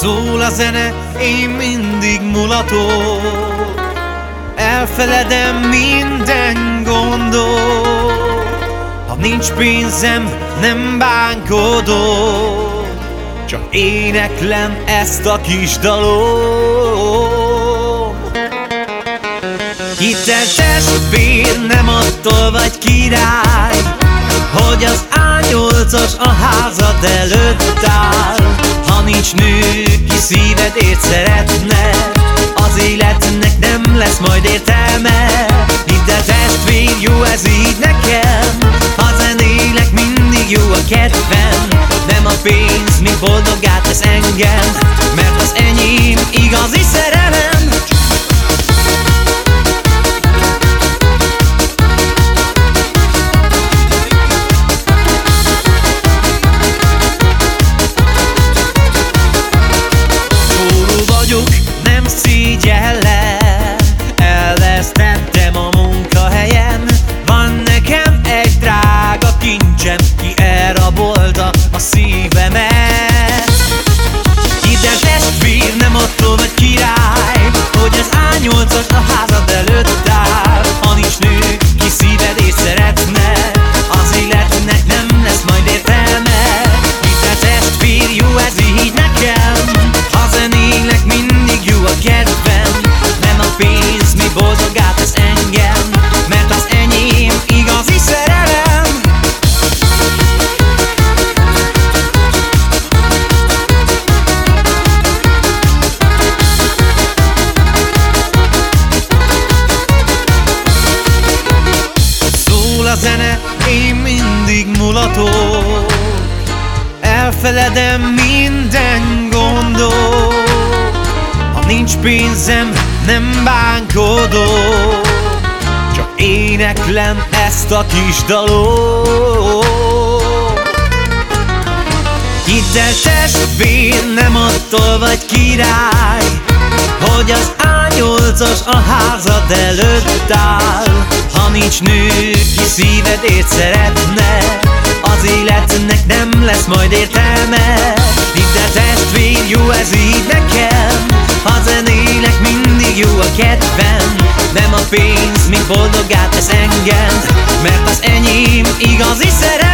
Szól a zene, én mindig mulatok. Elfeledem minden gondot. Ha nincs pénzem, nem bánkodok. Csak éneklem ezt a kis dalom Hitel testvér, nem attól vagy király Hogy az ányolcas a házad előtt áll nincs nő, ki szívedért szeretne. Az életnek nem lesz majd értelme. Hidd el testvér, jó ez így nekem. Ha zenélek mindig jó a kedvem. Nem a pénz, mi boldogát tesz engem. Mert az enyém igazi szerelem mulatok Elfeledem minden gondot. Ha nincs pénzem, nem bánkodok. Csak éneklem ezt a kis dalot. Hidd el testvér, nem attól vagy király Hogy az ányolcas a házad előtt áll. Ha nincs nő, ki szívedért szeretne Az életnek nem lesz majd értelme. Hidd el testvér, jó ez így nekem. Ha zenélek mindig jó a kedvem. Nem a pénz, mint boldogát tesz engem. Mert az enyém igazi szerelem